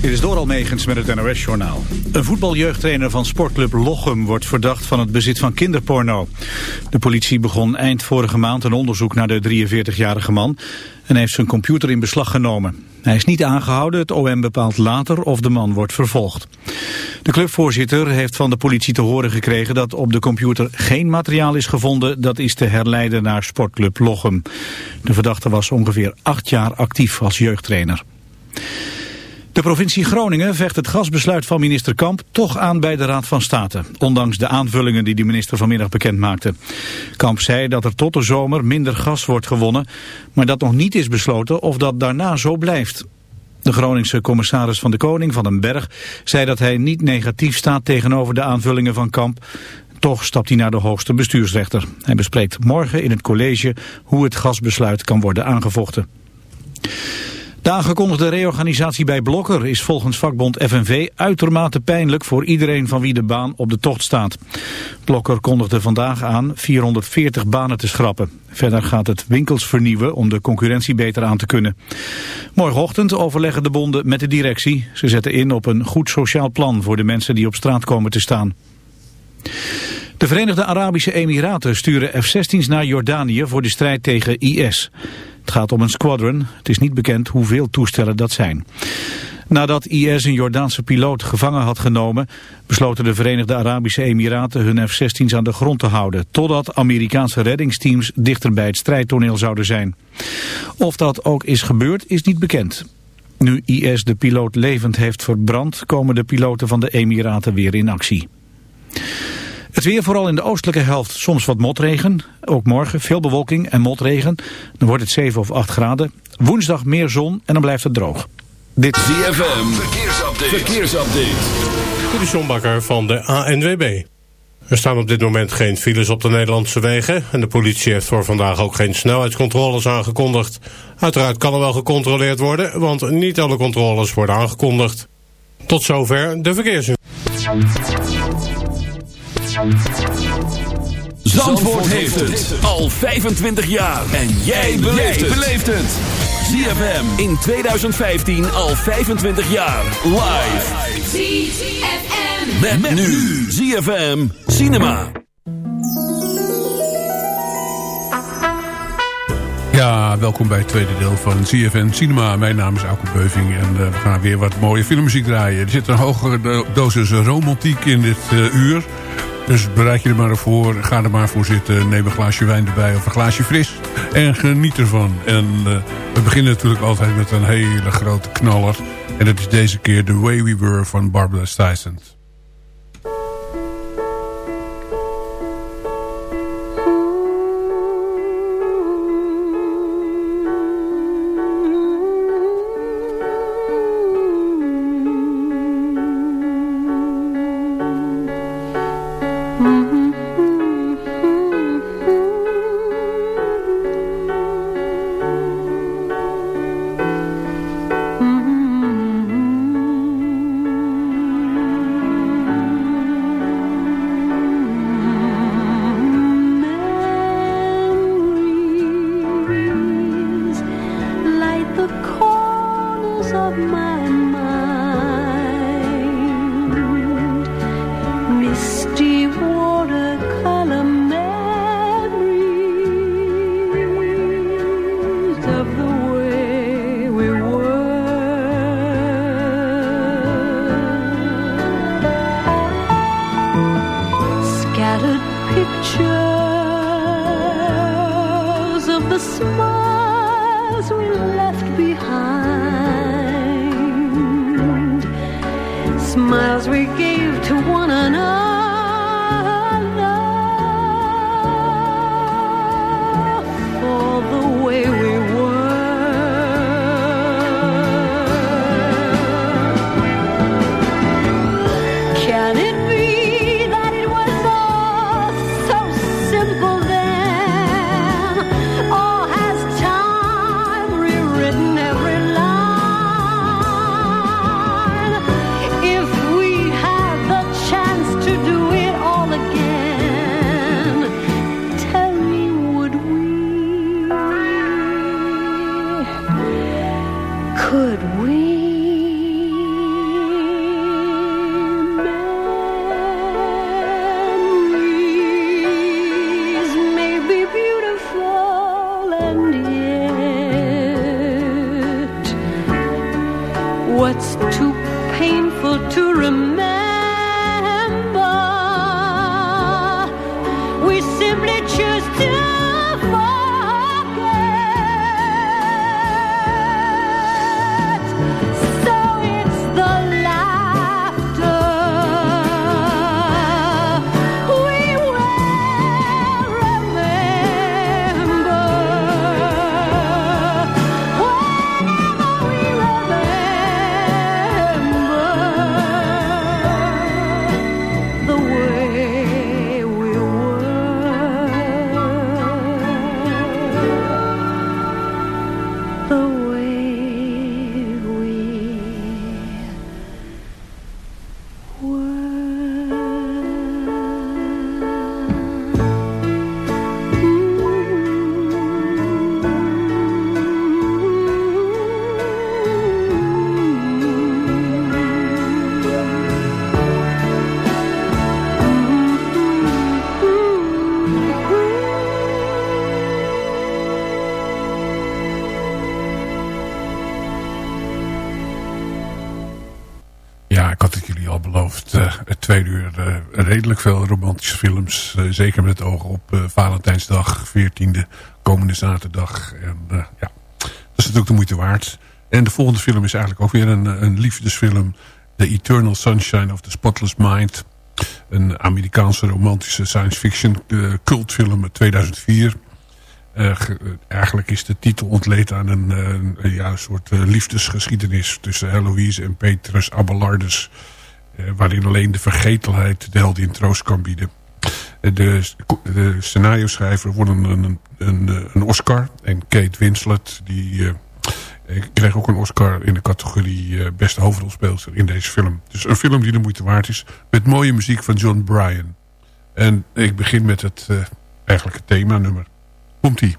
Dit is Doral Megens met het NOS-journaal. Een voetbaljeugdtrainer van sportclub Lochem wordt verdacht van het bezit van kinderporno. De politie begon eind vorige maand een onderzoek naar de 43-jarige man... en heeft zijn computer in beslag genomen. Hij is niet aangehouden, het OM bepaalt later of de man wordt vervolgd. De clubvoorzitter heeft van de politie te horen gekregen dat op de computer geen materiaal is gevonden dat is te herleiden naar sportclub Lochem. De verdachte was ongeveer acht jaar actief als jeugdtrainer. De provincie Groningen vecht het gasbesluit van minister Kamp toch aan bij de Raad van State. Ondanks de aanvullingen die de minister vanmiddag bekend maakte. Kamp zei dat er tot de zomer minder gas wordt gewonnen. Maar dat nog niet is besloten of dat daarna zo blijft. De Groningse commissaris van de Koning van den Berg zei dat hij niet negatief staat tegenover de aanvullingen van Kamp. Toch stapt hij naar de hoogste bestuursrechter. Hij bespreekt morgen in het college hoe het gasbesluit kan worden aangevochten. De aangekondigde reorganisatie bij Blokker is volgens vakbond FNV uitermate pijnlijk voor iedereen van wie de baan op de tocht staat. Blokker kondigde vandaag aan 440 banen te schrappen. Verder gaat het winkels vernieuwen om de concurrentie beter aan te kunnen. Morgenochtend overleggen de bonden met de directie. Ze zetten in op een goed sociaal plan voor de mensen die op straat komen te staan. De Verenigde Arabische Emiraten sturen F-16's naar Jordanië voor de strijd tegen IS. Het gaat om een squadron. Het is niet bekend hoeveel toestellen dat zijn. Nadat IS een Jordaanse piloot gevangen had genomen... besloten de Verenigde Arabische Emiraten hun F-16's aan de grond te houden... totdat Amerikaanse reddingsteams dichter bij het strijdtoneel zouden zijn. Of dat ook is gebeurd, is niet bekend. Nu IS de piloot levend heeft verbrand... komen de piloten van de Emiraten weer in actie. Het weer vooral in de oostelijke helft soms wat motregen. Ook morgen veel bewolking en motregen. Dan wordt het 7 of 8 graden. Woensdag meer zon en dan blijft het droog. Dit is ZFM. Verkeersupdate. Verkeersupdate. Dit is van de ANWB. Er staan op dit moment geen files op de Nederlandse wegen... en de politie heeft voor vandaag ook geen snelheidscontroles aangekondigd. Uiteraard kan er wel gecontroleerd worden... want niet alle controles worden aangekondigd. Tot zover de verkeersinformatie. Zandvoort heeft het al 25 jaar. En jij beleeft het. ZFM in 2015 al 25 jaar. Live. ZFM. Met, nu. ZFM Cinema. Ja, welkom bij het tweede deel van ZFM Cinema. Mijn naam is Auke Beuving en uh, we gaan weer wat mooie filmmuziek draaien. Er zit een hogere dosis romantiek in dit uh, uur. Dus bereid je er maar voor, ga er maar voor zitten. Neem een glaasje wijn erbij of een glaasje fris. En geniet ervan. En uh, we beginnen natuurlijk altijd met een hele grote knaller. En dat is deze keer The Way We Were van Barbara Streisand. To veel romantische films. Uh, zeker met het oog op uh, Valentijnsdag, 14e, komende zaterdag. En uh, ja, dat is natuurlijk de moeite waard. En de volgende film is eigenlijk ook weer een, een liefdesfilm. The Eternal Sunshine of the Spotless Mind. Een Amerikaanse romantische science fiction cultfilm uit 2004. eigenlijk is de titel ontleed aan een, ja, soort liefdesgeschiedenis tussen Heloise en Petrus Abelardus eh, waarin alleen de vergetelheid de heldin troost kan bieden. Eh, de, de scenario schrijver won een, een, een, Oscar. En Kate Winslet die, uh, kreeg ook een Oscar in de categorie beste hoofdrolspeelster in deze film. Dus een film die de moeite waard is. Met mooie muziek van John Bryan. En ik begin met het uh, eigenlijke thema nummer. Komt-ie.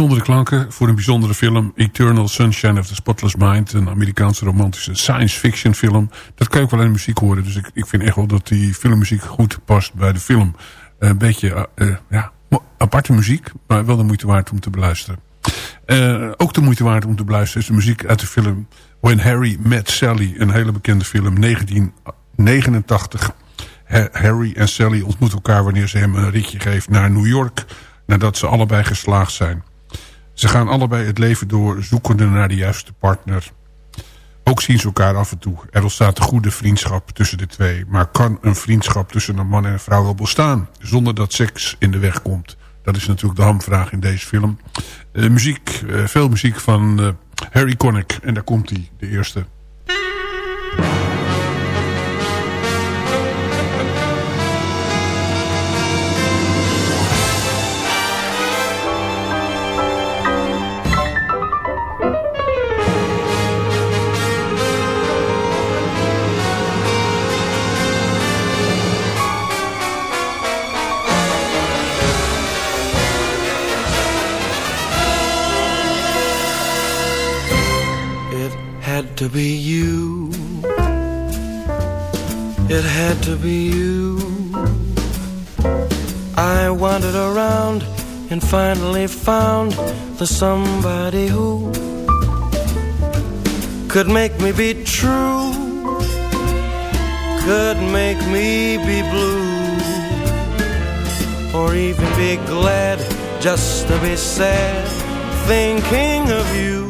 Bijzondere klanken voor een bijzondere film. Eternal Sunshine of the Spotless Mind. Een Amerikaanse romantische science fiction film. Dat kan je ook wel in muziek horen. Dus ik, ik vind echt wel dat die filmmuziek goed past bij de film. Een beetje uh, ja, aparte muziek. Maar wel de moeite waard om te beluisteren. Uh, ook de moeite waard om te beluisteren is de muziek uit de film When Harry Met Sally. Een hele bekende film 1989. Harry en Sally ontmoeten elkaar wanneer ze hem een ritje geeft naar New York. Nadat ze allebei geslaagd zijn. Ze gaan allebei het leven door zoekende naar de juiste partner. Ook zien ze elkaar af en toe. Er ontstaat een goede vriendschap tussen de twee. Maar kan een vriendschap tussen een man en een vrouw wel bestaan? Zonder dat seks in de weg komt. Dat is natuurlijk de hamvraag in deze film. Uh, muziek, uh, veel muziek van uh, Harry Connick. En daar komt hij, de eerste. To be you. It had to be you. I wandered around and finally found the somebody who could make me be true, could make me be blue, or even be glad just to be sad thinking of you.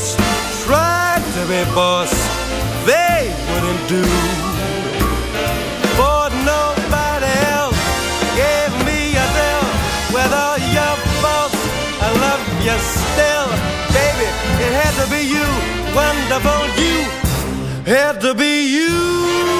Cross. Tried to be boss, they wouldn't do. For nobody else gave me a deal. With all your faults, I love you still. Baby, it had to be you, wonderful you. Had to be you.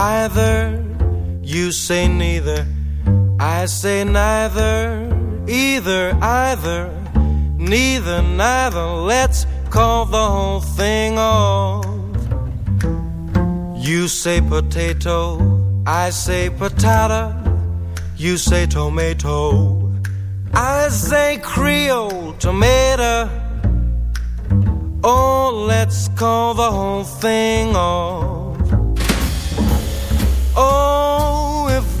either, you say neither. I say neither, either, either, neither, neither. Let's call the whole thing off. You say potato, I say patata. You say tomato, I say Creole tomato. Oh, let's call the whole thing off.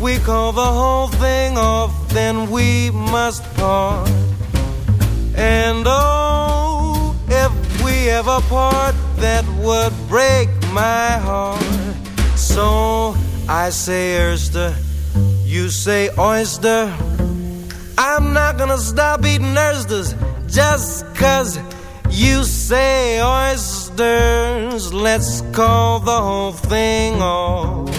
We call the whole thing off, then we must part. And oh, if we ever part, that would break my heart. So I say oyster, you say oyster. I'm not gonna stop eating oysters just cause You say oysters, let's call the whole thing off.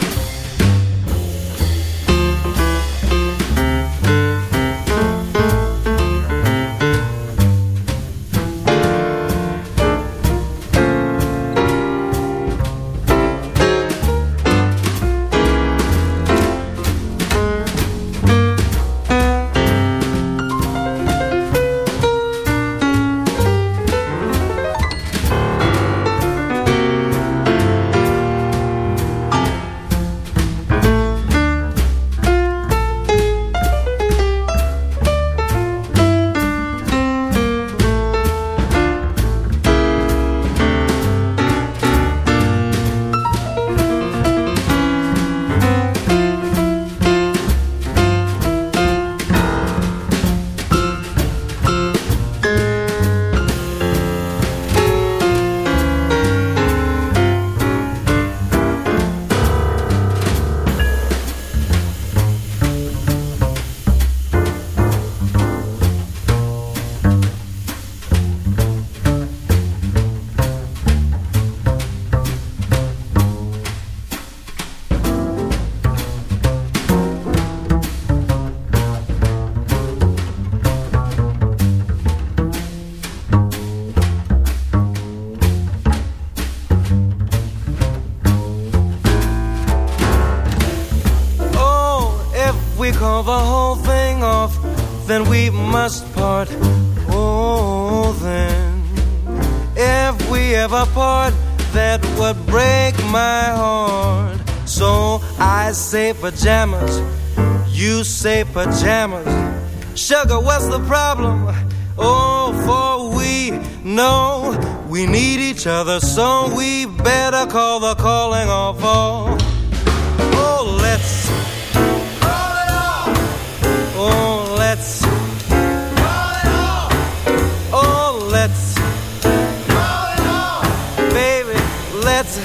heads.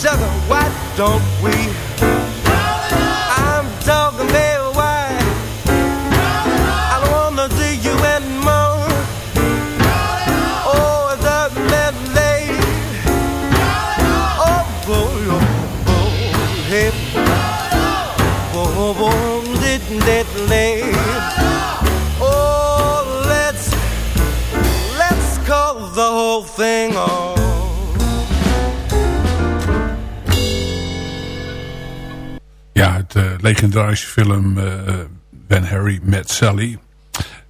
Sugar, why don't we? Legendarische film uh, When Harry Met Sally.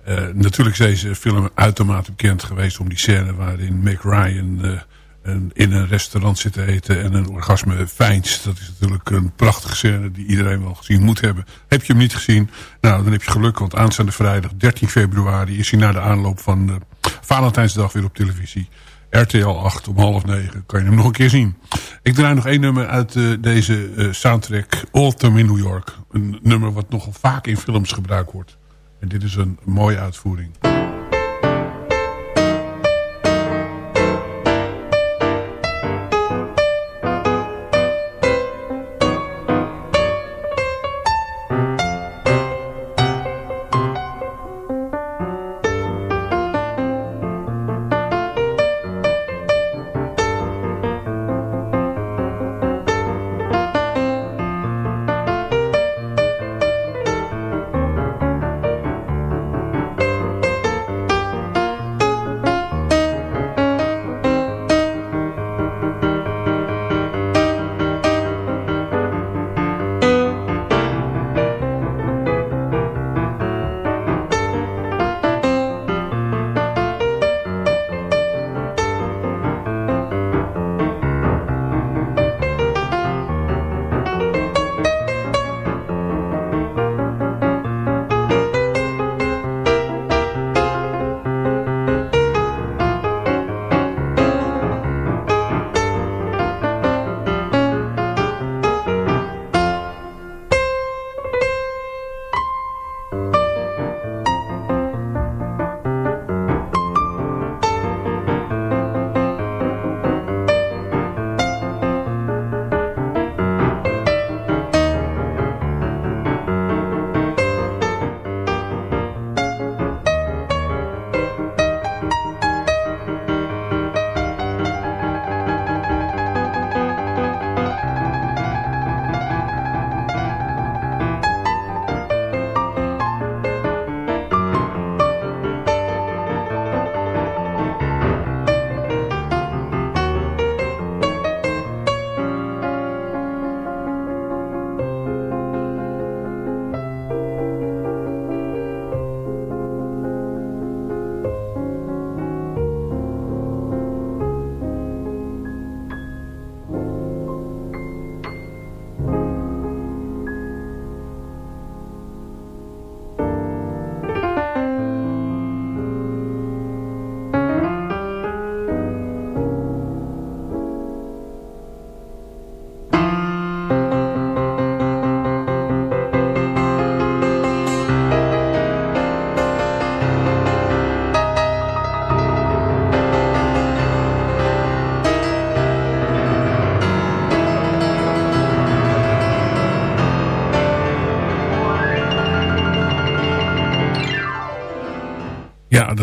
Uh, natuurlijk is deze film uitermate bekend geweest om die scène waarin Mick Ryan een, in een restaurant zit te eten en een orgasme fijnst. Dat is natuurlijk een prachtige scène die iedereen wel gezien moet hebben. Heb je hem niet gezien? Nou, dan heb je geluk, want aanstaande vrijdag 13 februari is hij na de aanloop van Valentijnsdag weer op televisie. RTL 8 om half negen. Kan je hem nog een keer zien. Ik draai nog één nummer uit uh, deze uh, soundtrack. Autumn in New York. Een nummer wat nogal vaak in films gebruikt wordt. En dit is een mooie uitvoering.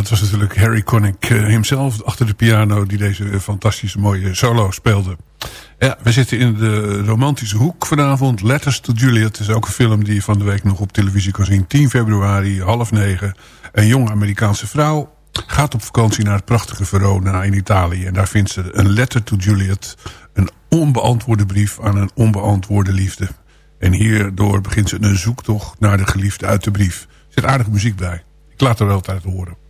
Dat was natuurlijk Harry Connick himself achter de piano... die deze fantastische mooie solo speelde. Ja, we zitten in de romantische hoek vanavond. Letters to Juliet is ook een film die je van de week nog op televisie kan zien. 10 februari, half negen. Een jonge Amerikaanse vrouw gaat op vakantie naar het prachtige Verona in Italië. En daar vindt ze een letter to Juliet. Een onbeantwoorde brief aan een onbeantwoorde liefde. En hierdoor begint ze een zoektocht naar de geliefde uit de brief. Er zit aardige muziek bij. Ik laat er wel tijd horen.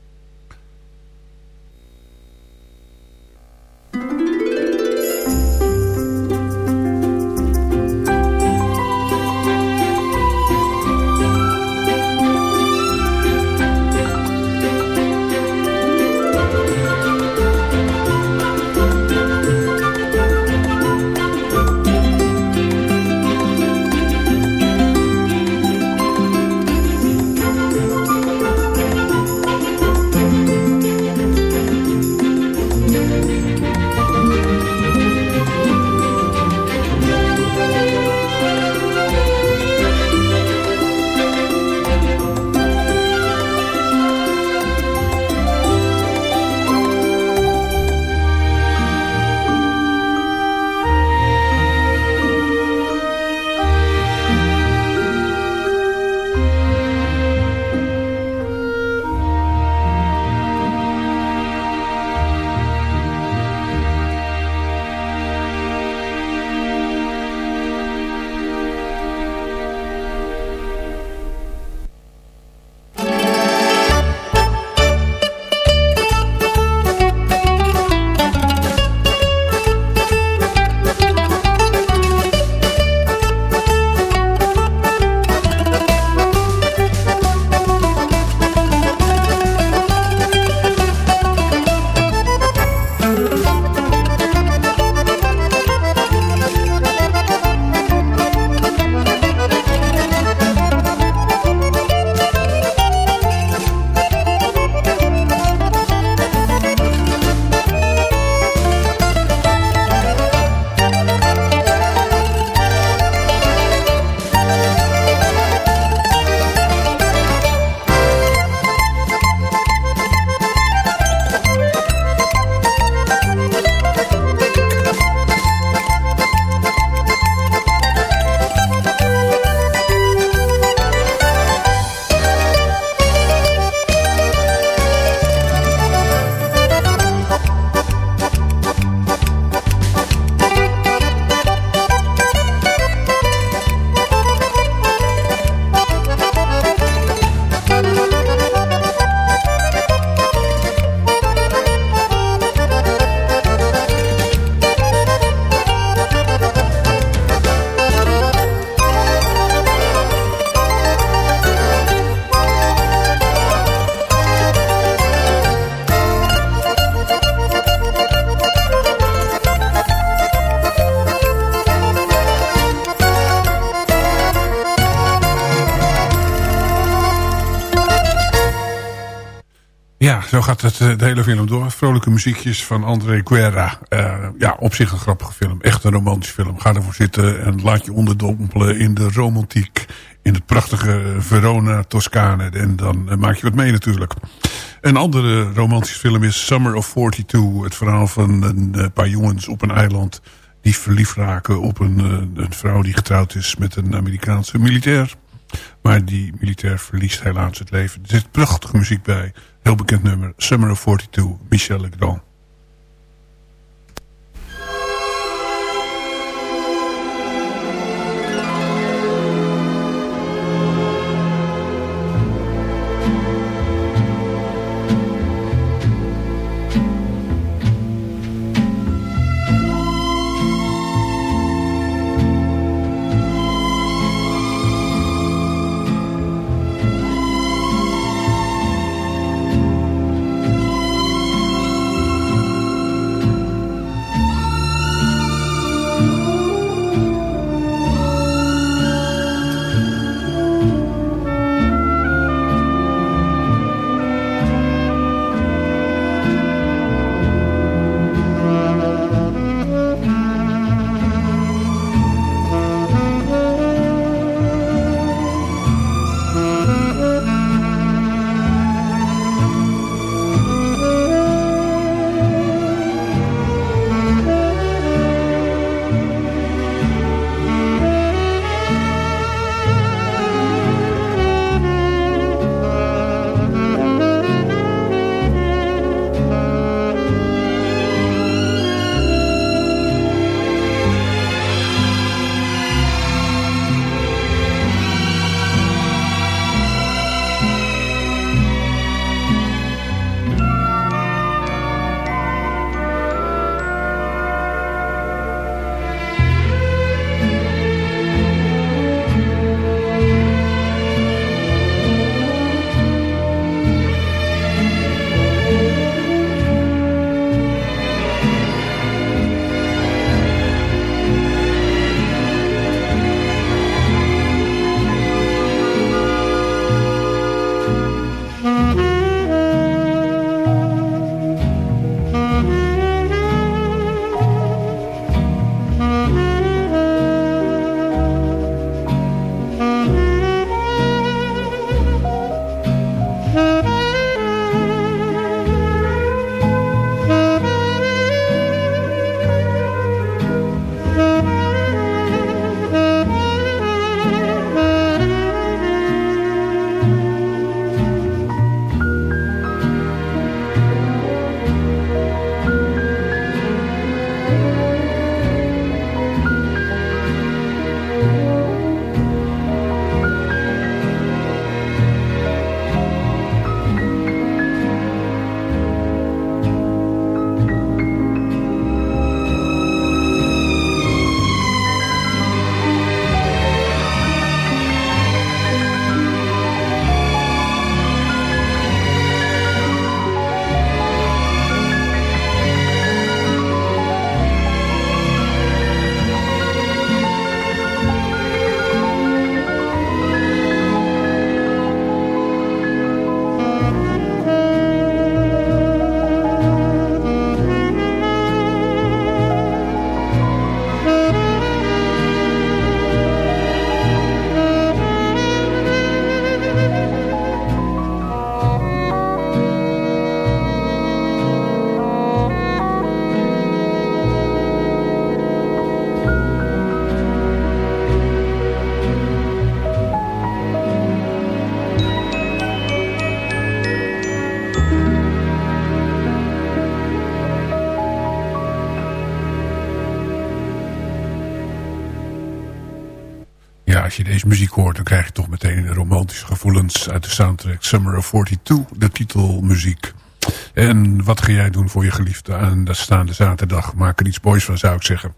Het eh, de hele film door. Vrolijke muziekjes van André Guerra. Uh, ja, op zich een grappige film. Echt een romantische film. Ga ervoor zitten en laat je onderdompelen in de romantiek. In het prachtige Verona, Toscane. En dan uh, maak je wat mee natuurlijk. Een andere romantische film is Summer of 42. Het verhaal van een paar jongens op een eiland... die verliefd raken op een, een vrouw die getrouwd is met een Amerikaanse militair. Maar die militair verliest helaas het leven. Er zit prachtige muziek bij. Heel bekend nummer. Summer of 42. Michel Legrand. Muziek hoort, dan krijg je toch meteen romantische gevoelens uit de soundtrack Summer of 42, de titelmuziek. En wat ga jij doen voor je geliefde aan de staande zaterdag? Maak er iets moois van, zou ik zeggen.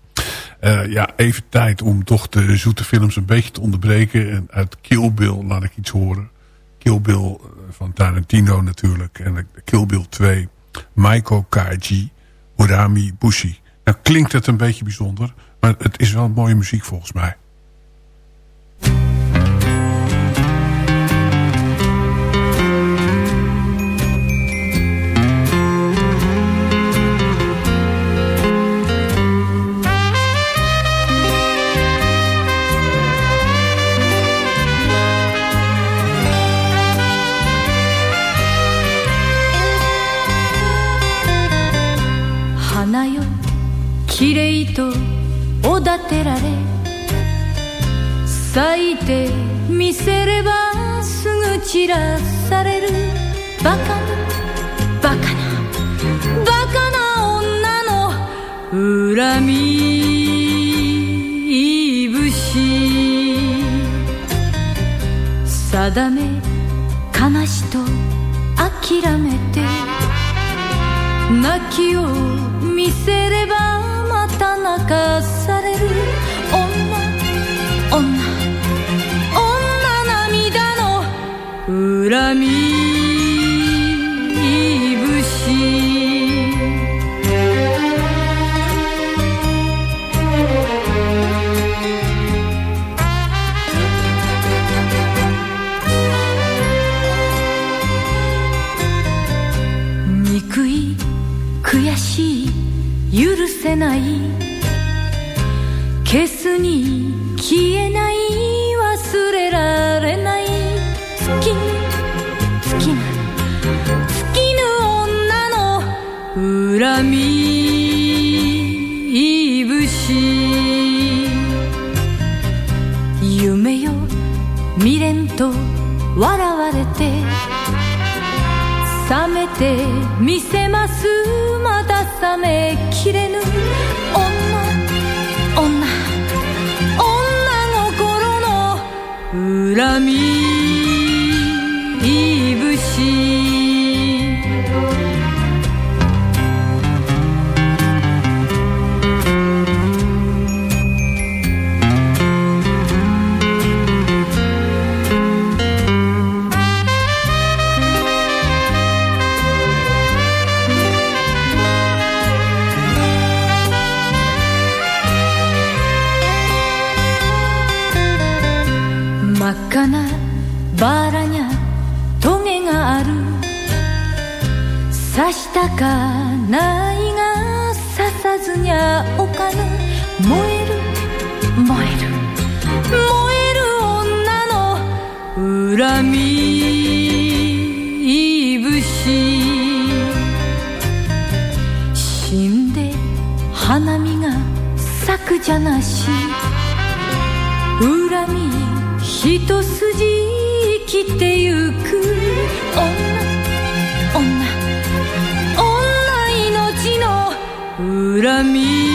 Uh, ja, even tijd om toch de zoete films een beetje te onderbreken. En uit Kill Bill laat ik iets horen. Kill Bill van Tarantino natuurlijk. En Kill Bill 2, Maiko Kaji, Urami Bushi. Nou klinkt het een beetje bijzonder, maar het is wel mooie muziek volgens mij. 綺麗とおだてられ咲いてみせればすぐ散らされるバカなバカなバカな女の恨み節。定め悲しと諦めて泣きを見せれば泣かされる。女女女涙の恨み憎い悔しい許せない。消すに消えないないが刺さずにゃおかぬ燃える。燃える。燃える女の恨み。節死んで花見が咲くじゃなし。恨み一筋生きてゆく Good.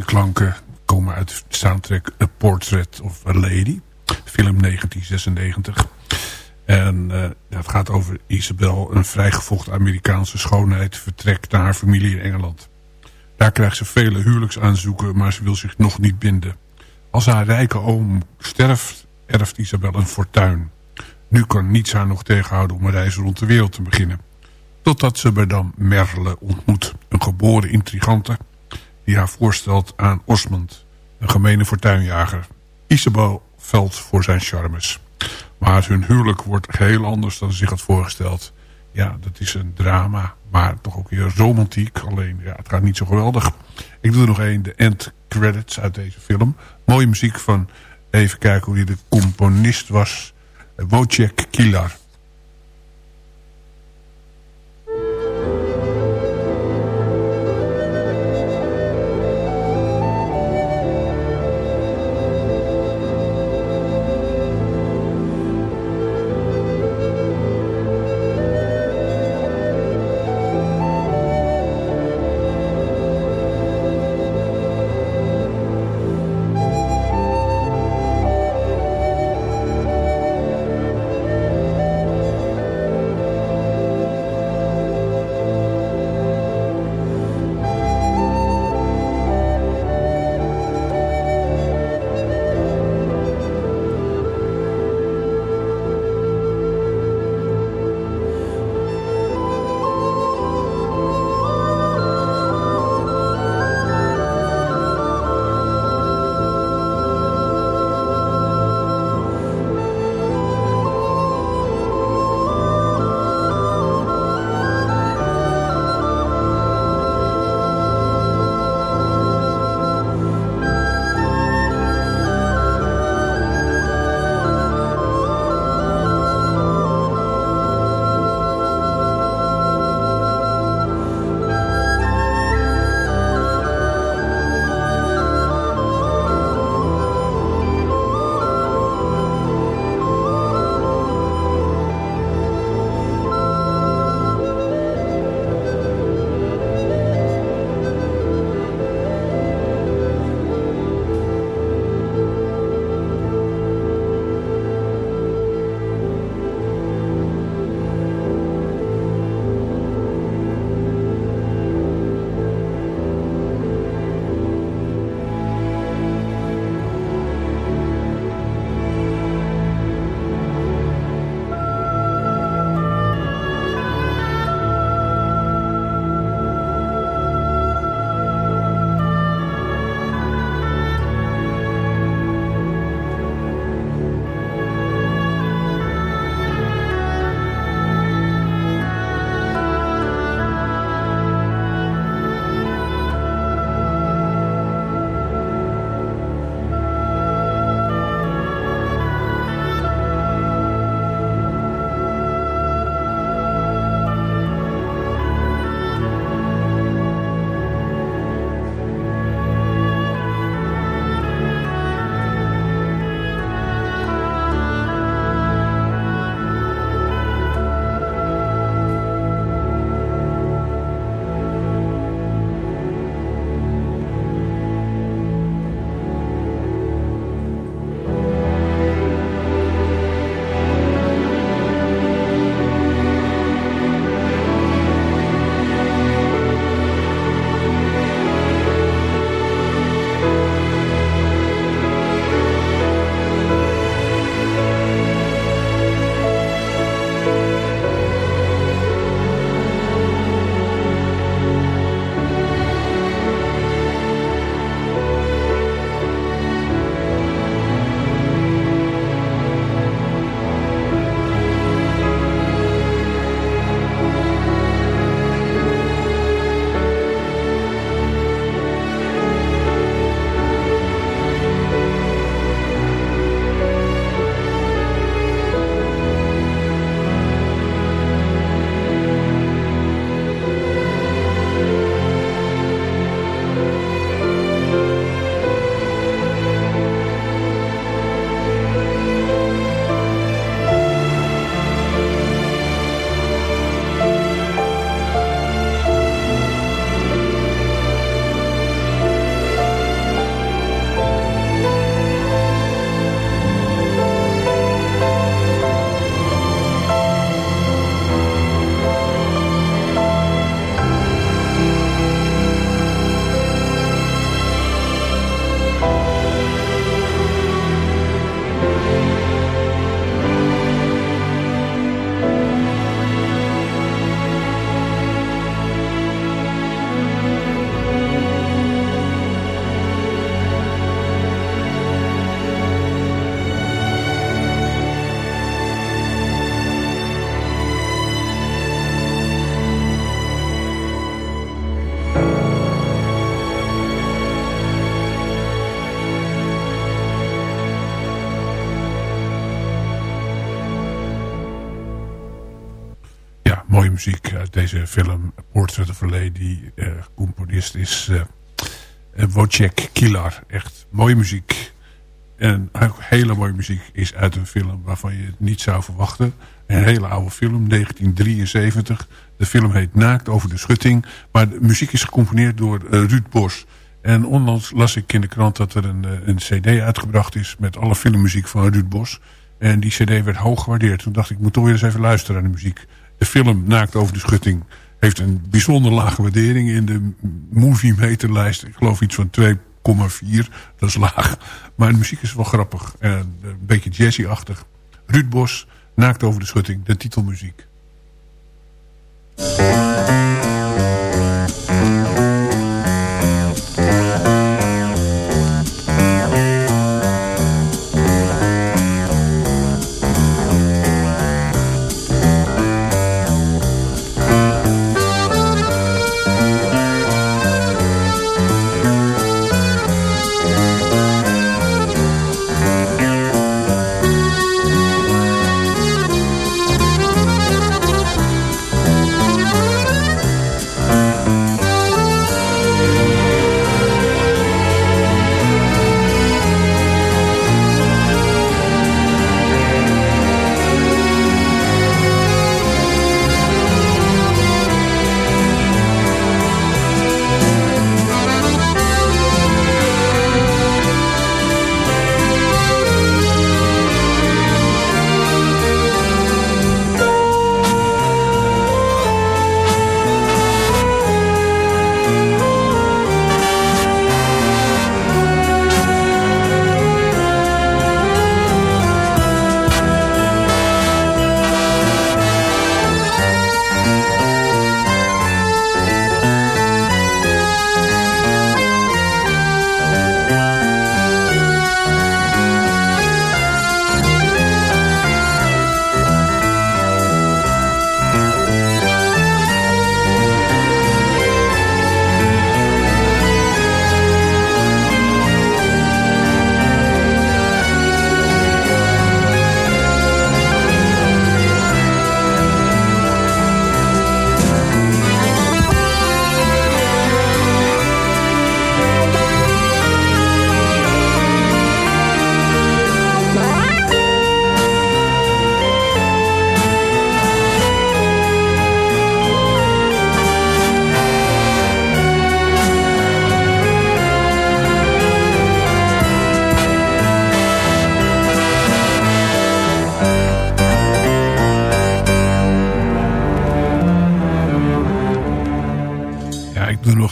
Deze klanken komen uit de soundtrack A Portrait of a Lady. Film 1996. En uh, het gaat over Isabel, een vrijgevochten Amerikaanse schoonheid... vertrekt naar haar familie in Engeland. Daar krijgt ze vele huwelijksaanzoeken, maar ze wil zich nog niet binden. Als haar rijke oom sterft, erft Isabel een fortuin. Nu kan niets haar nog tegenhouden om een reis rond de wereld te beginnen. Totdat ze Madame Merle ontmoet, een geboren intrigante... die haar voorstelt aan Osmond, een gemene fortuinjager. Isabel valt voor zijn charmes. Maar hun huwelijk wordt heel anders dan ze zich had voorgesteld. Ja, dat is een drama, maar toch ook weer romantiek. Alleen, ja, het gaat niet zo geweldig. Ik doe er nog één, de end credits uit deze film. Mooie muziek van, even kijken hoe die de componist was... Wojciech Kilar. Muziek uit deze film Portrait of a Lady. Uh, componist is uh, Wojciech Kilar. Echt mooie muziek. En hele mooie muziek is uit een film waarvan je het niet zou verwachten. Een hele oude film, 1973. De film heet Naakt over de schutting. Maar de muziek is gecomponeerd door uh, Ruud Bos. En onlangs las ik in de krant dat er een, een cd uitgebracht is... met alle filmmuziek van Ruud Bos. En die cd werd hoog gewaardeerd. Toen dacht ik, ik moet toch weer eens even luisteren naar de muziek. De film Naakt over de schutting heeft een bijzonder lage waardering in de movie meterlijst. Ik geloof iets van 2,4. Dat is laag. Maar de muziek is wel grappig. En een beetje jazzy-achtig. Ruud Bos, Naakt over de schutting, de titelmuziek.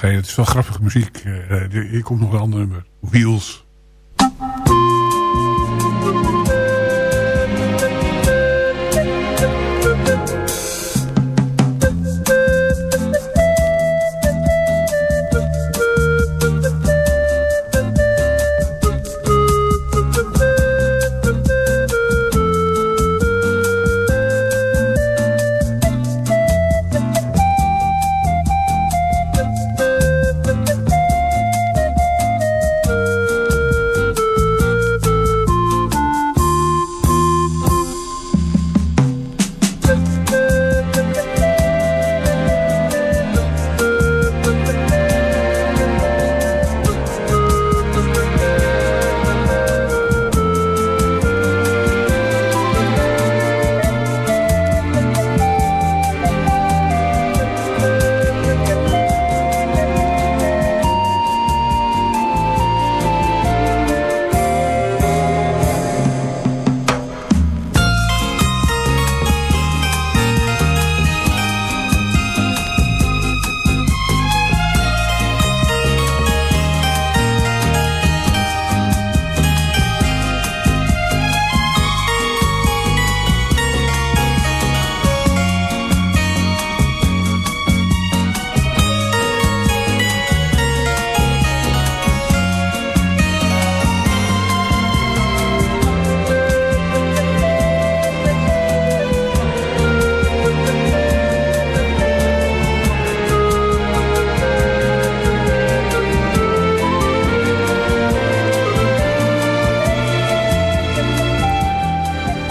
Het is wel grappige muziek. Uh, hier komt nog een ander nummer. Wheels.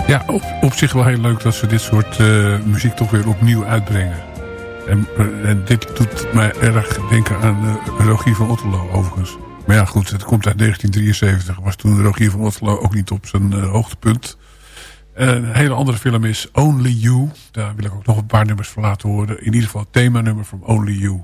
Ja, op, zich wel heel leuk dat ze dit soort uh, muziek toch weer opnieuw uitbrengen. En, uh, en, dit doet mij erg denken aan uh, Rogier van Otterlo overigens. Maar ja goed, het komt uit 1973. Was toen Rogier van Otterlo ook niet op zijn hoogtepunt. Een hele andere film is Only You. Daar wil ik ook nog een paar nummers van laten horen. In ieder geval het themanummer van Only You.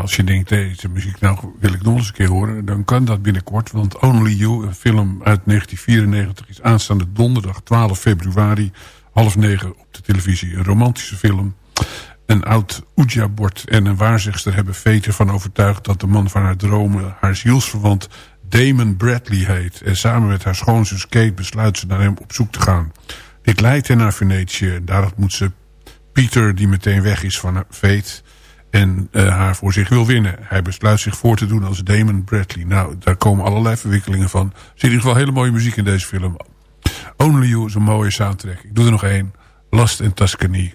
Als je denkt, deze muziek nou wil ik nog eens een keer horen... dan kan dat binnenkort, want Only You, een film uit 1994... is aanstaande donderdag 12 februari, half negen op de televisie. Een romantische film. Een oud Oedja-bord en een waarzegster hebben Veter van overtuigd... dat de man van haar dromen haar zielsverwant Damon Bradley heet. En samen met haar schoonzus Kate besluit ze naar hem op zoek te gaan. Dit leidt hen naar Venetië en daar moet ze Pieter, die meteen weg is van Veet en uh, haar voor zich wil winnen. Hij besluit zich voor te doen als Damon Bradley. Nou, daar komen allerlei verwikkelingen van. Er zit in ieder geval hele mooie muziek in deze film. Only You is een mooie soundtrack. Ik doe er nog één. Last in Tuscany.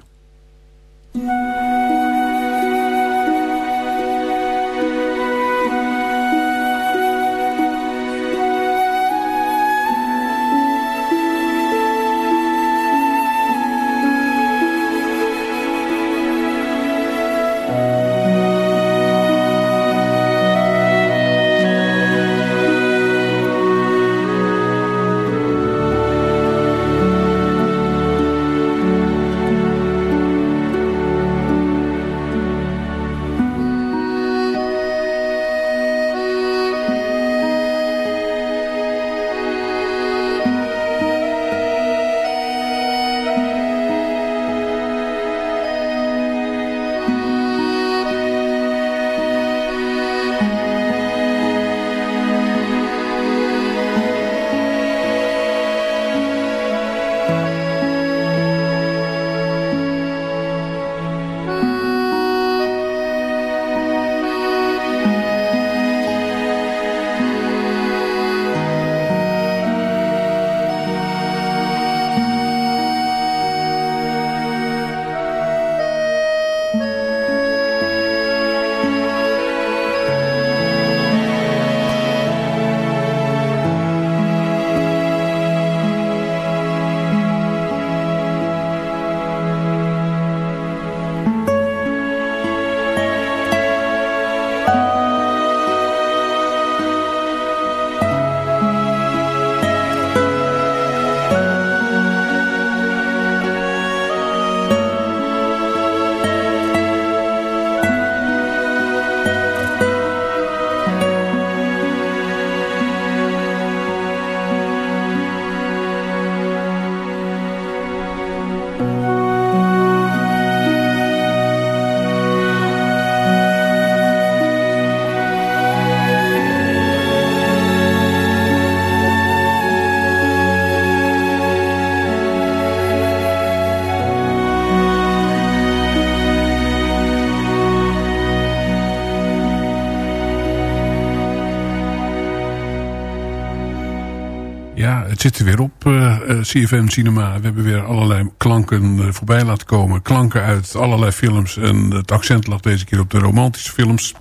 Zit er weer op, uh, uh, CFM Cinema. We hebben weer allerlei klanken uh, voorbij laten komen. Klanken uit allerlei films. En het accent lag deze keer op de romantische films.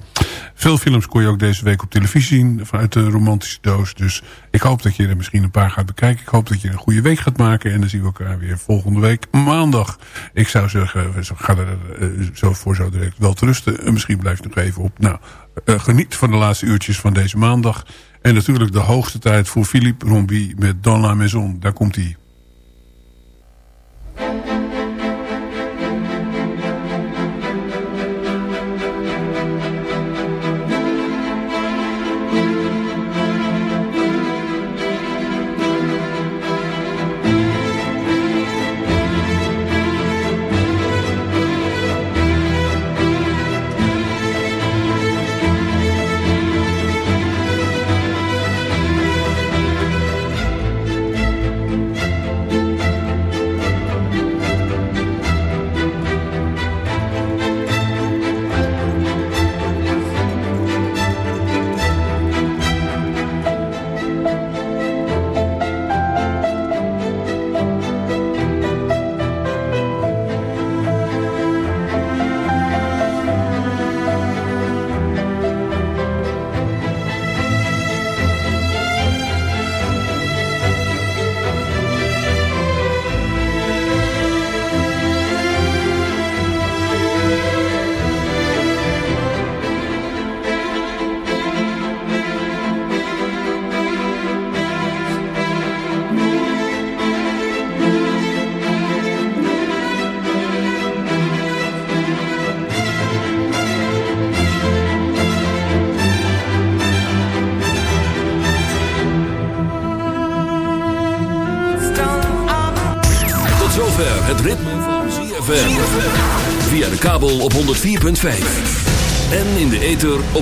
Veel films kon je ook deze week op televisie zien. Vanuit de romantische doos. Dus ik hoop dat je er misschien een paar gaat bekijken. Ik hoop dat je een goede week gaat maken. En dan zien we elkaar weer volgende week maandag. Ik zou zeggen, ga er zo voor zo direct wel te rusten. En misschien blijf nog even op. Nou, geniet van de laatste uurtjes van deze maandag. En natuurlijk de hoogste tijd voor Philippe Rombi met Dans la Maison. Daar komt hij.